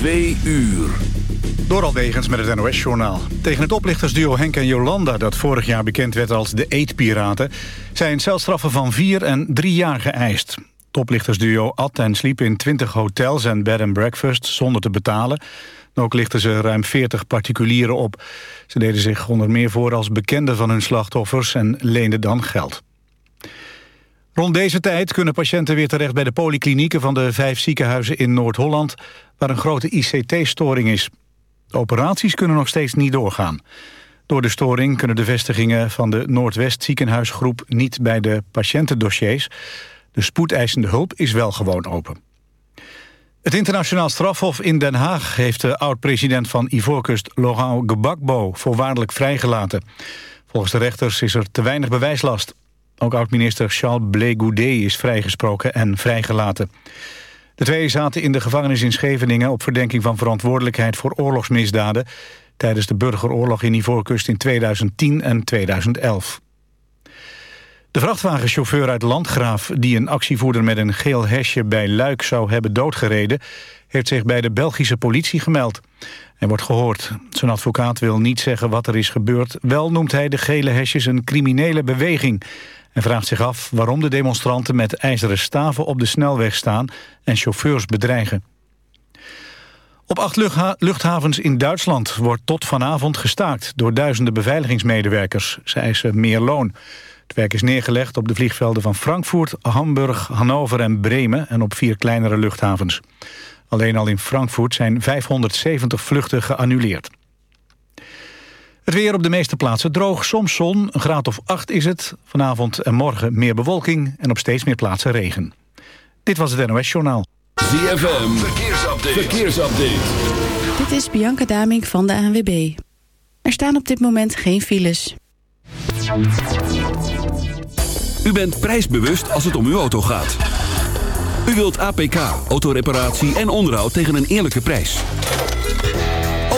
Twee uur. Door Alwegens met het NOS-journaal. Tegen het oplichtersduo Henk en Jolanda... dat vorig jaar bekend werd als de Eetpiraten... zijn celstraffen van vier en drie jaar geëist. Het oplichtersduo at en sliep in 20 hotels en bed and breakfast zonder te betalen. Ook lichten ze ruim 40 particulieren op. Ze deden zich onder meer voor als bekenden van hun slachtoffers... en leenden dan geld. Rond deze tijd kunnen patiënten weer terecht bij de polyklinieken van de vijf ziekenhuizen in Noord-Holland, waar een grote ICT-storing is. De operaties kunnen nog steeds niet doorgaan. Door de storing kunnen de vestigingen van de Noordwest ziekenhuisgroep niet bij de patiëntendossiers. De spoedeisende hulp is wel gewoon open. Het internationaal strafhof in Den Haag heeft de oud-president van Ivoorkust Laurent Gbagbo voorwaardelijk vrijgelaten. Volgens de rechters is er te weinig bewijslast. Ook oud-minister Charles Blé is vrijgesproken en vrijgelaten. De twee zaten in de gevangenis in Scheveningen... op verdenking van verantwoordelijkheid voor oorlogsmisdaden... tijdens de burgeroorlog in Ivoorkust in 2010 en 2011. De vrachtwagenchauffeur uit Landgraaf... die een actievoerder met een geel hesje bij Luik zou hebben doodgereden... heeft zich bij de Belgische politie gemeld. Hij wordt gehoord. Zijn advocaat wil niet zeggen wat er is gebeurd. Wel noemt hij de gele hesjes een criminele beweging en vraagt zich af waarom de demonstranten met ijzeren staven op de snelweg staan en chauffeurs bedreigen. Op acht luchthavens in Duitsland wordt tot vanavond gestaakt door duizenden beveiligingsmedewerkers. Ze eisen meer loon. Het werk is neergelegd op de vliegvelden van Frankfurt, Hamburg, Hannover en Bremen en op vier kleinere luchthavens. Alleen al in Frankfurt zijn 570 vluchten geannuleerd. Het weer op de meeste plaatsen droog, soms zon, een graad of 8 is het. Vanavond en morgen meer bewolking en op steeds meer plaatsen regen. Dit was het NOS Journaal. ZFM, verkeersupdate. verkeersupdate. Dit is Bianca Damink van de ANWB. Er staan op dit moment geen files. U bent prijsbewust als het om uw auto gaat. U wilt APK, autoreparatie en onderhoud tegen een eerlijke prijs.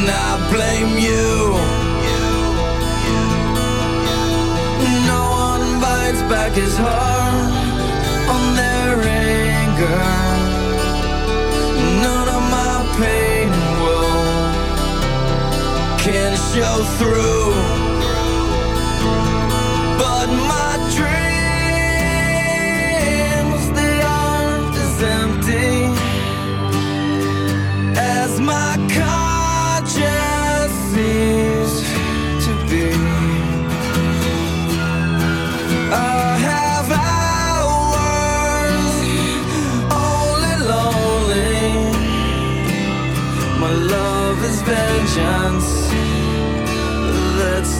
and I blame you. No one bites back on their anger. None of my pain can show through.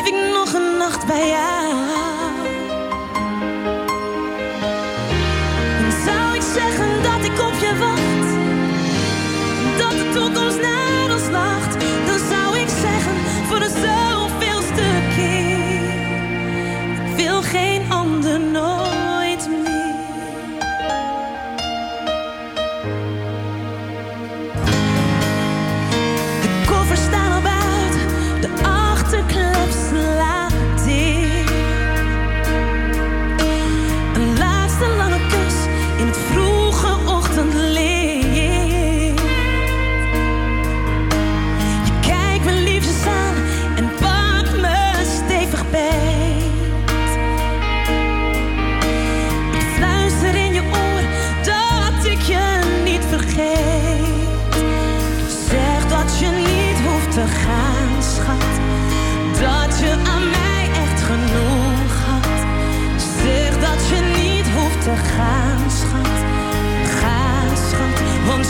Blijf ik nog een nacht bij jou?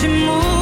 寂寞。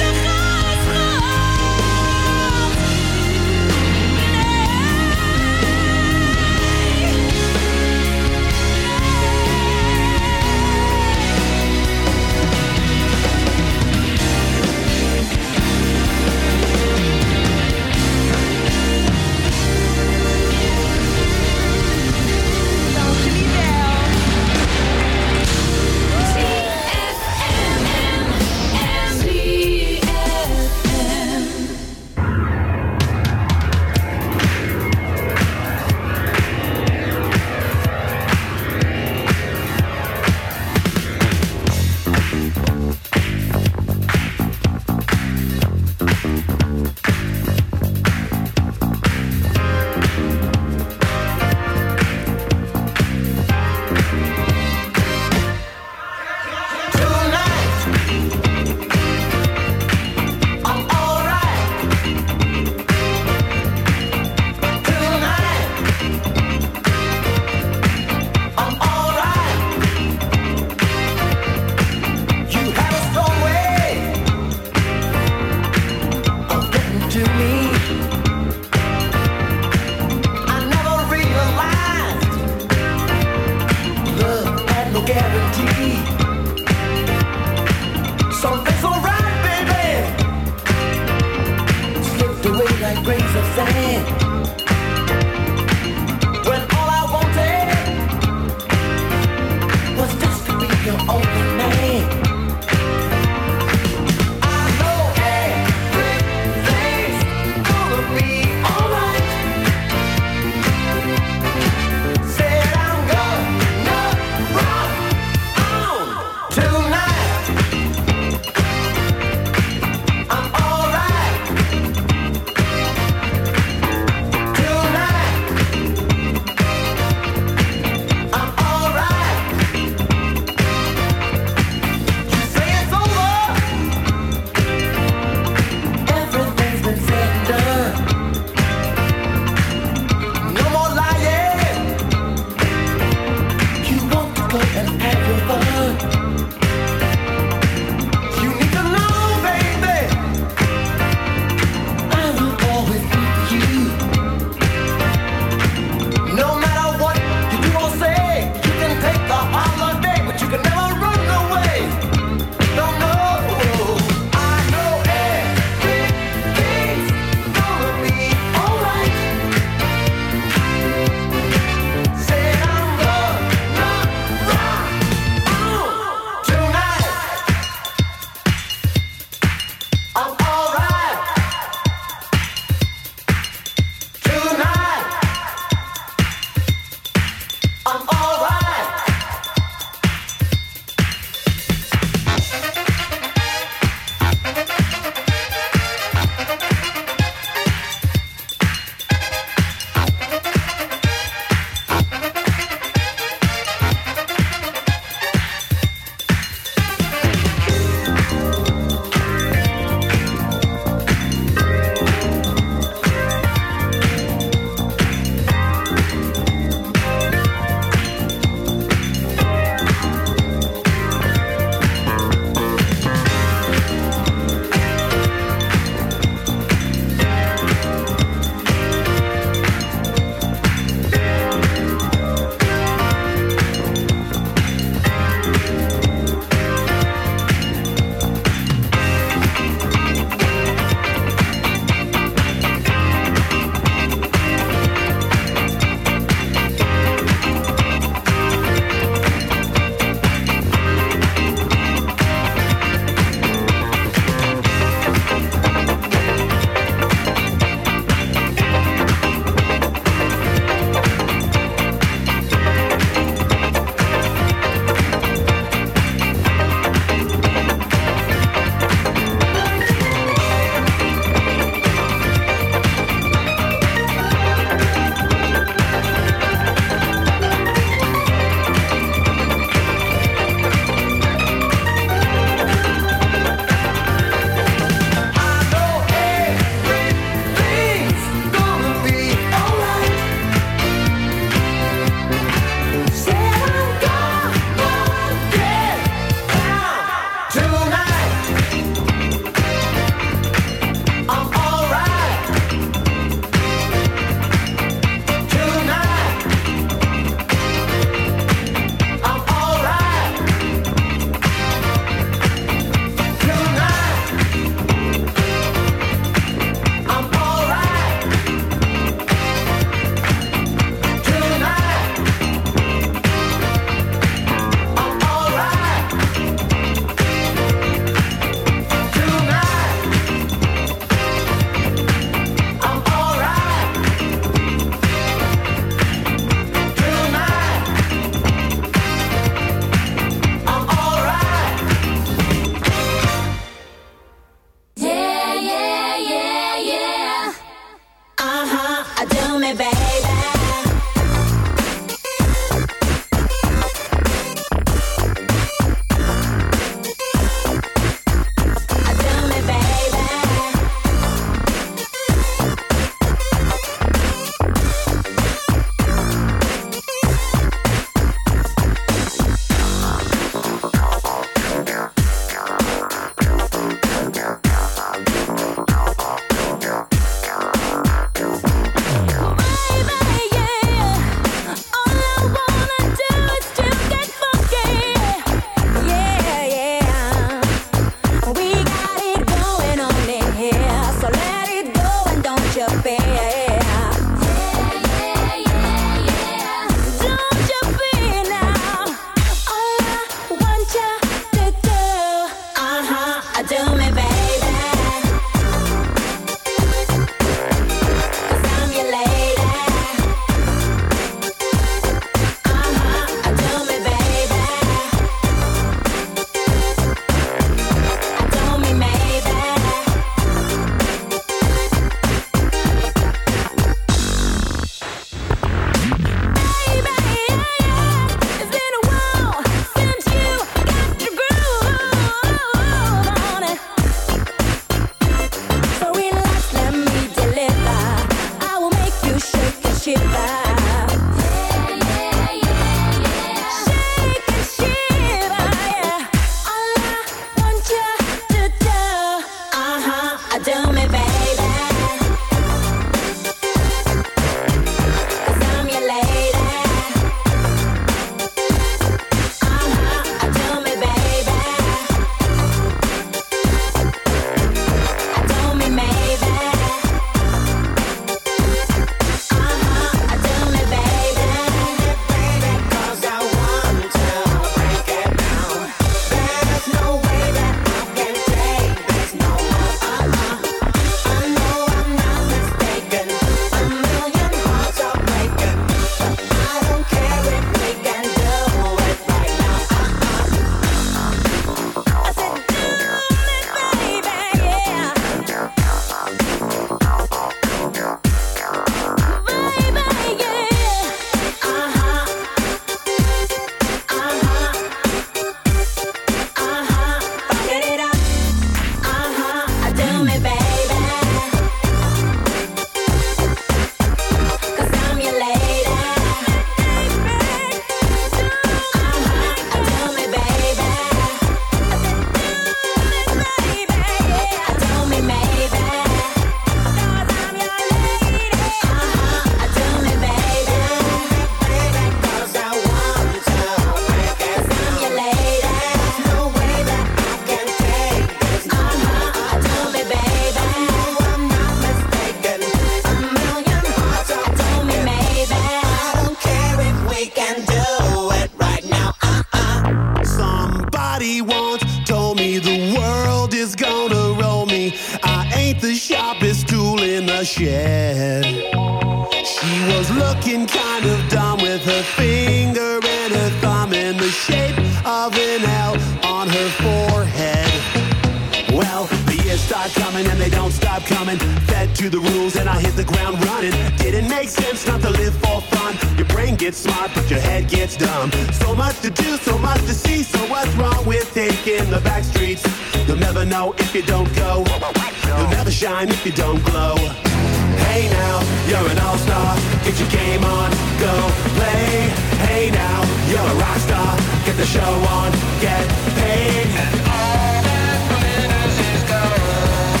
Game on, go play. Hey now, you're a rock star. Get the show on, get paid. And all that glitters is gold.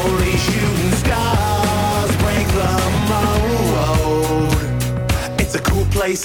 Only shooting stars break the mold. It's a cool place,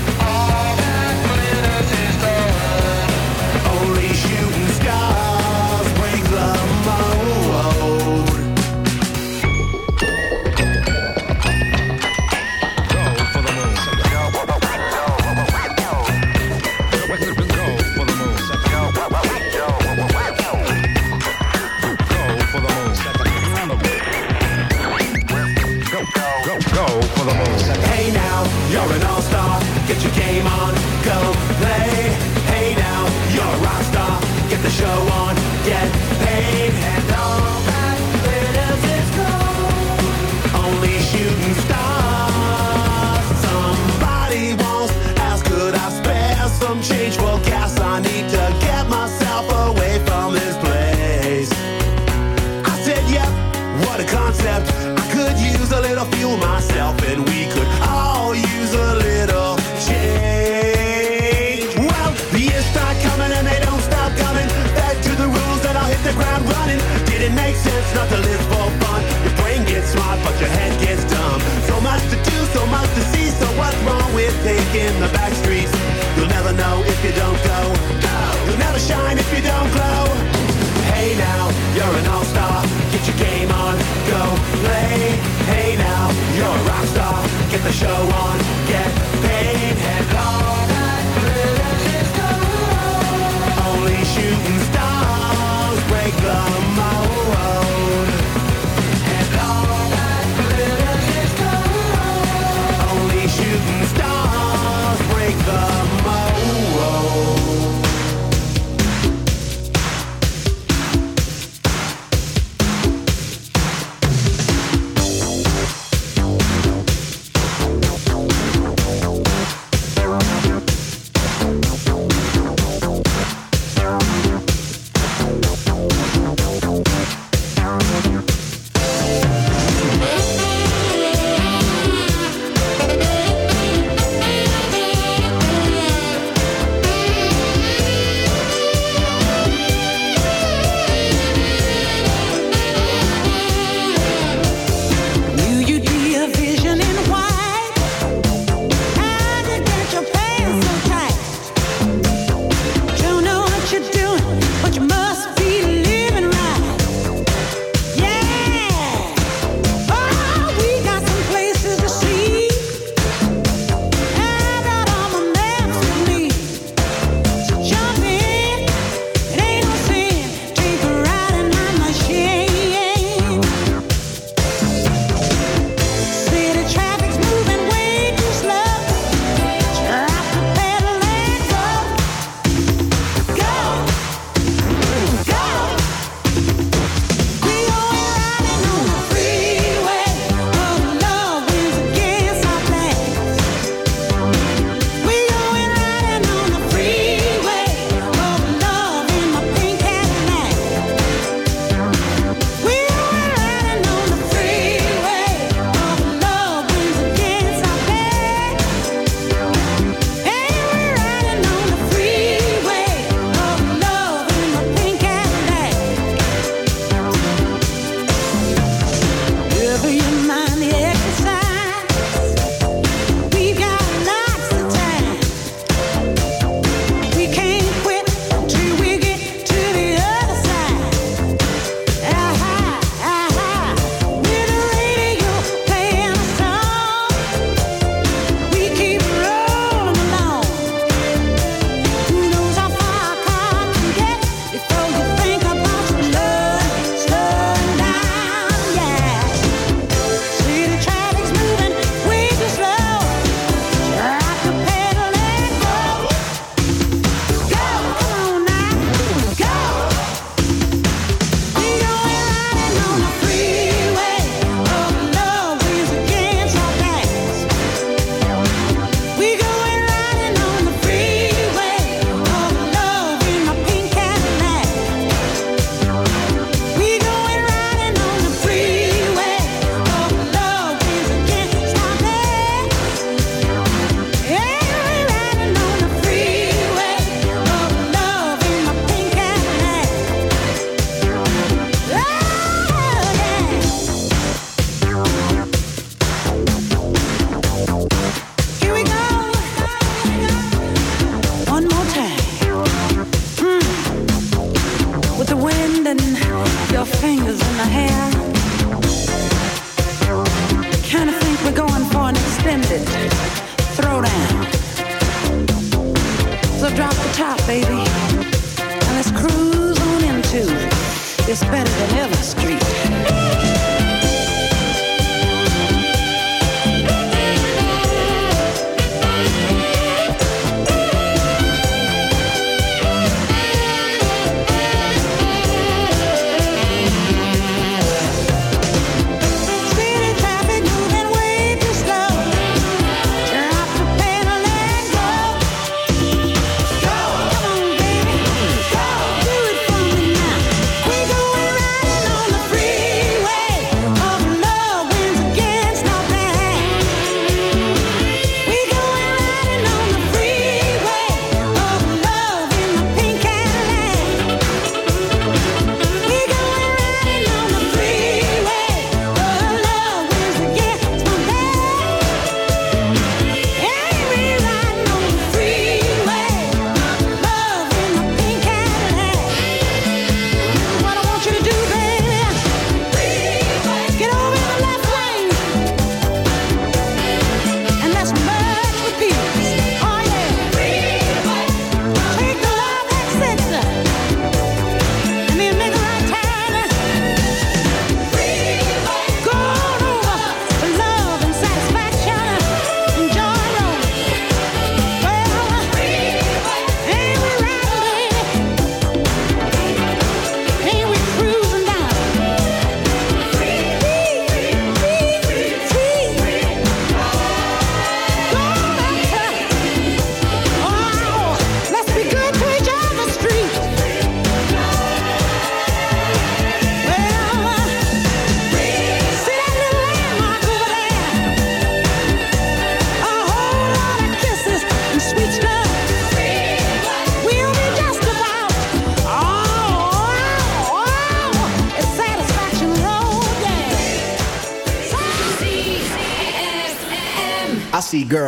Go play. Hey now, you're a rock star. Get the show on, get paid. And all show on,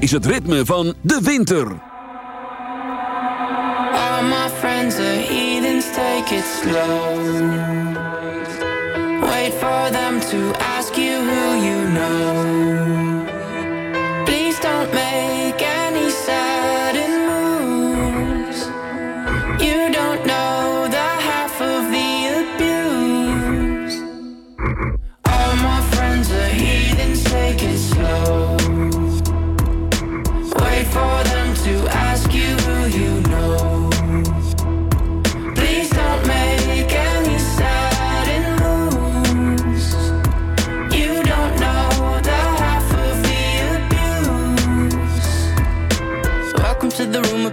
is het ritme van de winter. All my friends are heathens, take it slow. Wait for them to ask you who you know.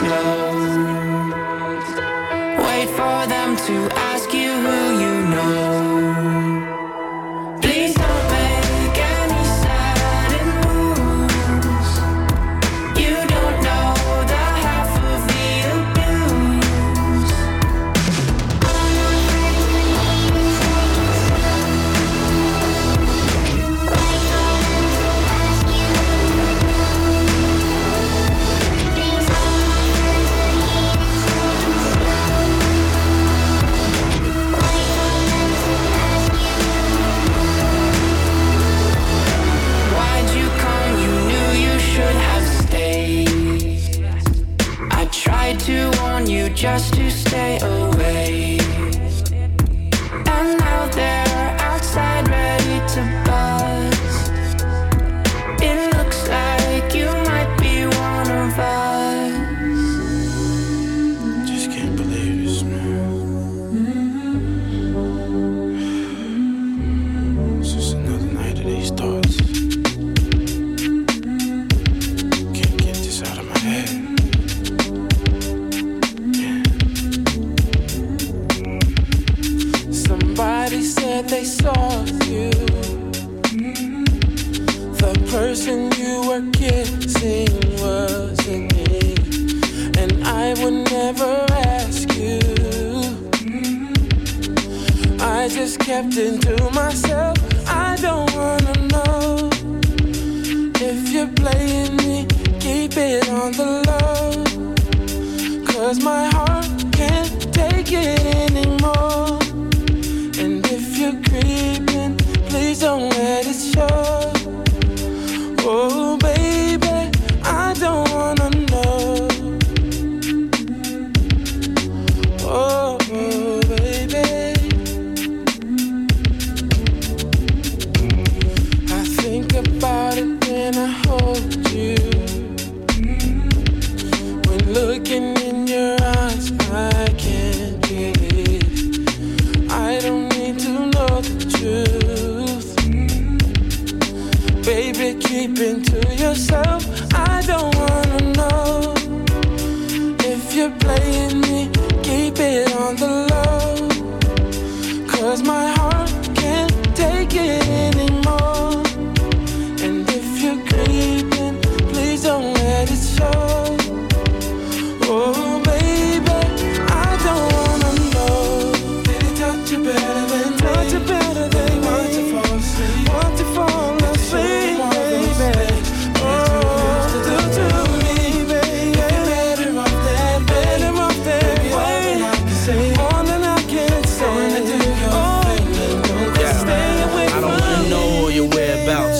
Slow.